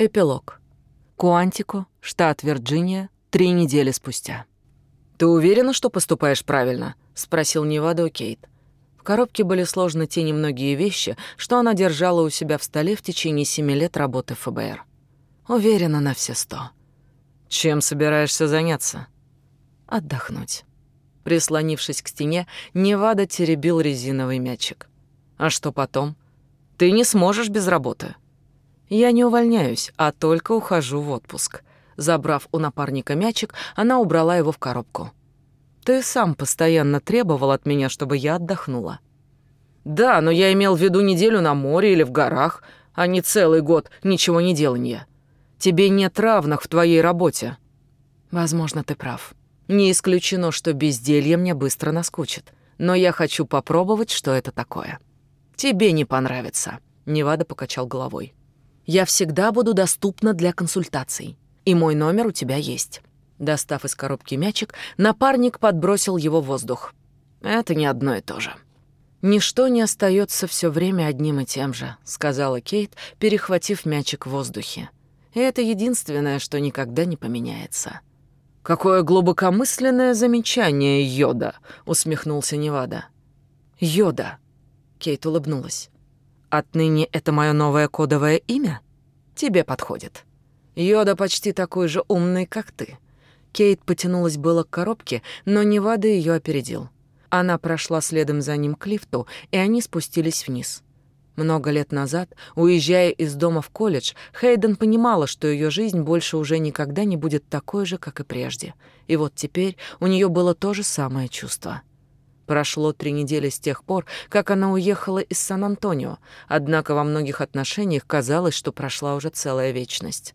Эпилог. Куантико, штат Вирджиния, три недели спустя. «Ты уверена, что поступаешь правильно?» — спросил Невада у Кейт. В коробке были сложны те немногие вещи, что она держала у себя в столе в течение семи лет работы в ФБР. Уверена на все сто. «Чем собираешься заняться?» «Отдохнуть». Прислонившись к стене, Невада теребил резиновый мячик. «А что потом? Ты не сможешь без работы». Я не увольняюсь, а только ухожу в отпуск. Забрав у напарника мячик, она убрала его в коробку. Ты сам постоянно требовал от меня, чтобы я отдохнула. Да, но я имел в виду неделю на море или в горах, а не целый год ничего не делания. Тебе нет равных в твоей работе. Возможно, ты прав. Не исключено, что безделье мне быстро наскучит, но я хочу попробовать, что это такое. Тебе не понравится. Невада покачал головой. Я всегда буду доступна для консультаций. И мой номер у тебя есть». Достав из коробки мячик, напарник подбросил его в воздух. «Это не одно и то же». «Ничто не остается все время одним и тем же», — сказала Кейт, перехватив мячик в воздухе. «И это единственное, что никогда не поменяется». «Какое глубокомысленное замечание, Йода!» — усмехнулся Невада. «Йода!» — Кейт улыбнулась. Отныне это мое новое кодовое имя? Тебе подходит. Йода почти такой же умный, как ты. Кейт потянулась было к коробке, но Невада ее опередил. Она прошла следом за ним к лифту, и они спустились вниз. Много лет назад, уезжая из дома в колледж, Хейден понимала, что ее жизнь больше уже никогда не будет такой же, как и прежде. И вот теперь у нее было то же самое чувство. Прошло три недели с тех пор, как она уехала из Сан-Антонио, однако во многих отношениях казалось, что прошла уже целая вечность.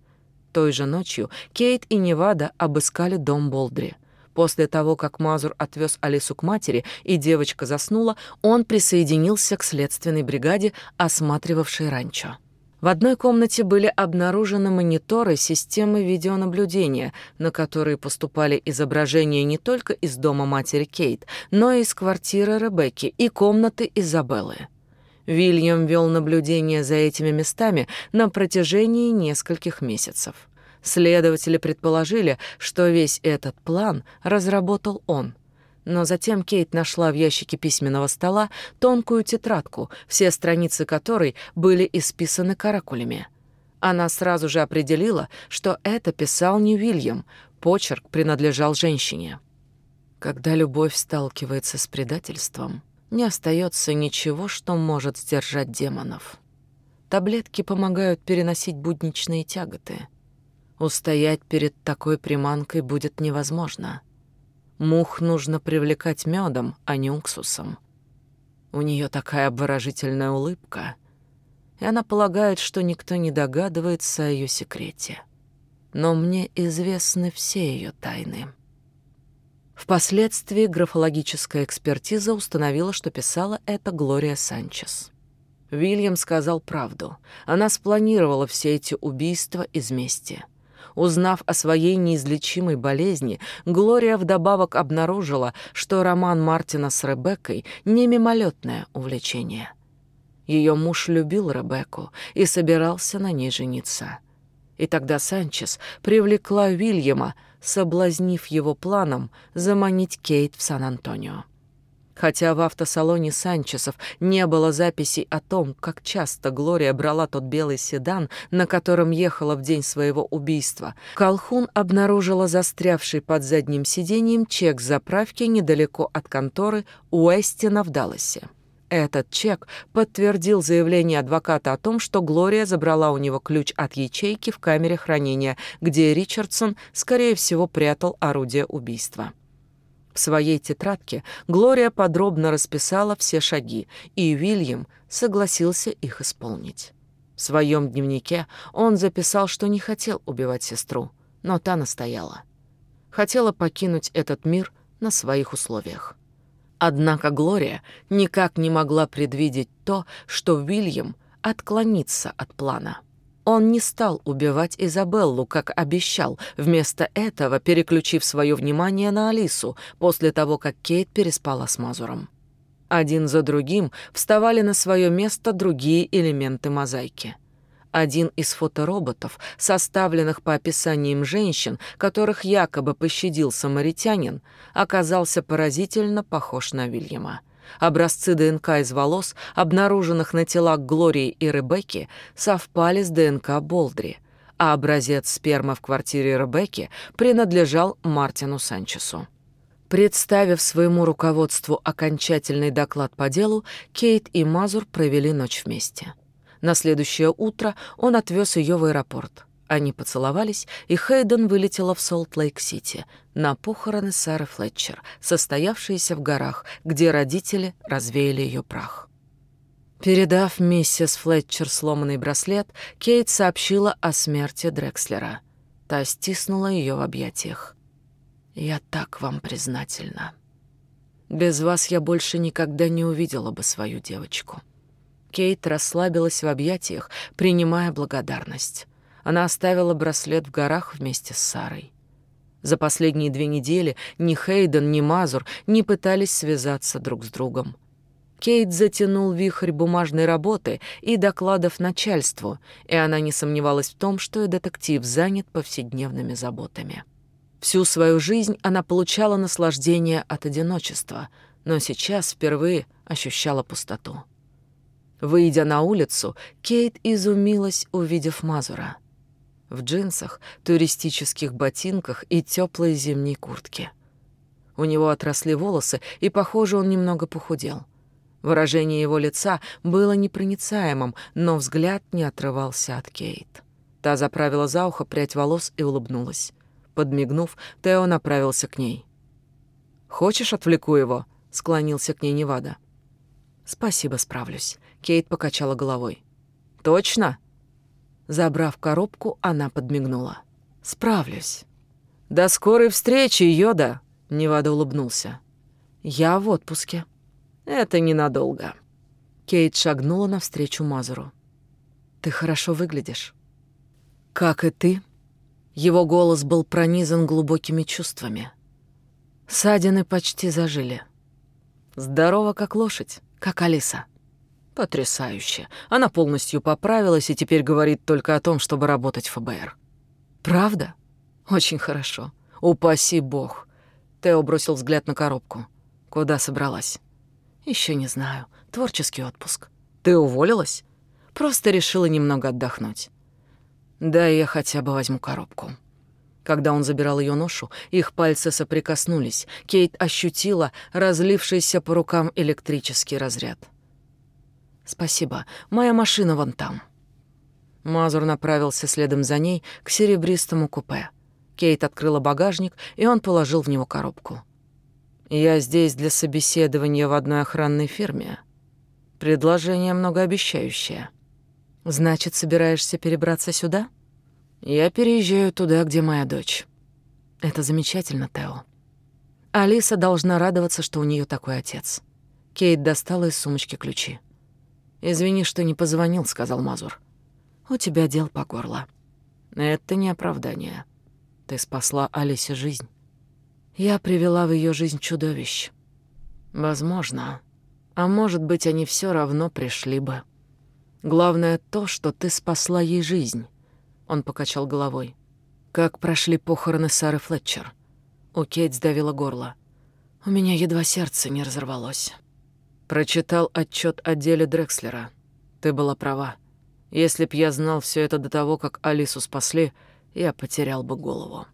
Той же ночью Кейт и Невада обыскали дом Болдри. После того, как Мазур отвез Алису к матери и девочка заснула, он присоединился к следственной бригаде, осматривавшей ранчо. В одной комнате были обнаружены мониторы системы видеонаблюдения, на которые поступали изображения не только из дома матери Кейт, но и из квартиры Ребекки и комнаты Изабеллы. Вильям вел наблюдение за этими местами на протяжении нескольких месяцев. Следователи предположили, что весь этот план разработал он – но затем Кейт нашла в ящике письменного стола тонкую тетрадку, все страницы которой были исписаны каракулями. Она сразу же определила, что это писал не Вильям, почерк принадлежал женщине. Когда любовь сталкивается с предательством, не остается ничего, что может сдержать демонов. Таблетки помогают переносить будничные тяготы. Устоять перед такой приманкой будет невозможно — Мух нужно привлекать медом, а не уксусом. У нее такая обворожительная улыбка, и она полагает, что никто не догадывается о ее секрете. Но мне известны все ее тайны. Впоследствии графологическая экспертиза установила, что писала это Глория Санчес. Вильям сказал правду. Она спланировала все эти убийства из мести. Узнав о своей неизлечимой болезни, Глория вдобавок обнаружила, что роман Мартина с Ребеккой не мимолетное увлечение. Ее муж любил Ребекку и собирался на ней жениться. И тогда Санчес привлекла Вильяма, соблазнив его планом заманить Кейт в Сан-Антонио. Хотя в автосалоне Санчесов не было записей о том, как часто Глория брала тот белый седан, на котором ехала в день своего убийства, Колхун обнаружила застрявший под задним сиденьем чек заправки недалеко от конторы Уэстина в Далласе. Этот чек подтвердил заявление адвоката о том, что Глория забрала у него ключ от ячейки в камере хранения, где Ричардсон, скорее всего, прятал орудие убийства. В своей тетрадке Глория подробно расписала все шаги, и Вильям согласился их исполнить. В своем дневнике он записал, что не хотел убивать сестру, но та настояла. Хотела покинуть этот мир на своих условиях. Однако Глория никак не могла предвидеть то, что Вильям отклонится от плана. Он не стал убивать Изабеллу, как обещал, вместо этого переключив свое внимание на Алису после того, как Кейт переспала с Мазуром. Один за другим вставали на свое место другие элементы мозаики. Один из фотороботов, составленных по описаниям женщин, которых якобы пощадил самаритянин, оказался поразительно похож на Вильяма. Образцы ДНК из волос, обнаруженных на телах Глории и Ребекки, совпали с ДНК Болдри, а образец спермы в квартире Ребекки принадлежал Мартину Санчесу. Представив своему руководству окончательный доклад по делу, Кейт и Мазур провели ночь вместе. На следующее утро он отвез ее в аэропорт. Они поцеловались, и Хейден вылетела в Солт-Лейк-Сити на похороны Сары Флетчер, состоявшиеся в горах, где родители развеяли ее прах. Передав миссис Флетчер сломанный браслет, Кейт сообщила о смерти Дрекслера. Та стиснула ее в объятиях. «Я так вам признательна. Без вас я больше никогда не увидела бы свою девочку». Кейт расслабилась в объятиях, принимая благодарность. Она оставила браслет в горах вместе с Сарой. За последние две недели ни Хейден, ни Мазур не пытались связаться друг с другом. Кейт затянул вихрь бумажной работы и докладов начальству, и она не сомневалась в том, что и детектив занят повседневными заботами. Всю свою жизнь она получала наслаждение от одиночества, но сейчас впервые ощущала пустоту. Выйдя на улицу, Кейт изумилась, увидев Мазура. В джинсах, туристических ботинках и теплой зимней куртке. У него отросли волосы, и, похоже, он немного похудел. Выражение его лица было непроницаемым, но взгляд не отрывался от Кейт. Та заправила за ухо прядь волос и улыбнулась. Подмигнув, Тео направился к ней. «Хочешь, отвлеку его?» — склонился к ней Невада. «Спасибо, справлюсь». Кейт покачала головой. «Точно?» Забрав коробку, она подмигнула. «Справлюсь». «До скорой встречи, Йода!» Невада улыбнулся. «Я в отпуске». «Это ненадолго». Кейт шагнула навстречу Мазуру. «Ты хорошо выглядишь». «Как и ты». Его голос был пронизан глубокими чувствами. Садины почти зажили. Здорово, как лошадь, как Алиса. Потрясающе. Она полностью поправилась и теперь говорит только о том, чтобы работать в ФБР. Правда? Очень хорошо. Упаси бог. Тео бросил взгляд на коробку. Куда собралась? Еще не знаю. Творческий отпуск. Ты уволилась? Просто решила немного отдохнуть. Да, я хотя бы возьму коробку. Когда он забирал ее ношу, их пальцы соприкоснулись. Кейт ощутила разлившийся по рукам электрический разряд. «Спасибо. Моя машина вон там». Мазур направился следом за ней к серебристому купе. Кейт открыла багажник, и он положил в него коробку. «Я здесь для собеседования в одной охранной фирме. Предложение многообещающее. Значит, собираешься перебраться сюда?» «Я переезжаю туда, где моя дочь». «Это замечательно, Тео. Алиса должна радоваться, что у нее такой отец». Кейт достала из сумочки ключи. «Извини, что не позвонил», — сказал Мазур. «У тебя дел по горло». «Это не оправдание. Ты спасла Алисе жизнь. Я привела в ее жизнь чудовищ. Возможно. А может быть, они все равно пришли бы. Главное то, что ты спасла ей жизнь». Он покачал головой. «Как прошли похороны Сары Флетчер?» У Кейт сдавило горло. «У меня едва сердце не разорвалось». Прочитал отчет о деле Дрекслера. Ты была права. Если б я знал все это до того, как Алису спасли, я потерял бы голову.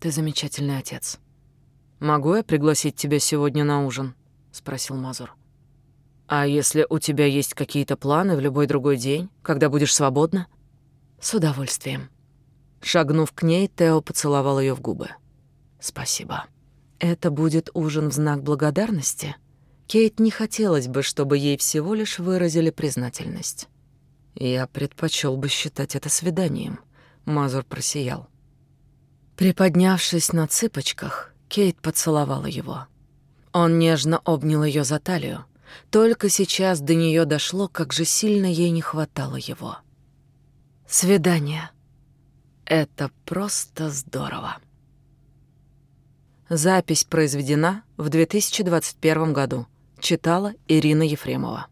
Ты замечательный отец. Могу я пригласить тебя сегодня на ужин? спросил Мазур. А если у тебя есть какие-то планы в любой другой день, когда будешь свободна? С удовольствием. Шагнув к ней, Тео поцеловал ее в губы. Спасибо. Это будет ужин в знак благодарности? Кейт не хотелось бы, чтобы ей всего лишь выразили признательность. «Я предпочел бы считать это свиданием», — Мазур просиял. Приподнявшись на цыпочках, Кейт поцеловала его. Он нежно обнял ее за талию. Только сейчас до нее дошло, как же сильно ей не хватало его. Свидание. Это просто здорово. Запись произведена в 2021 году. Читала Ирина Ефремова.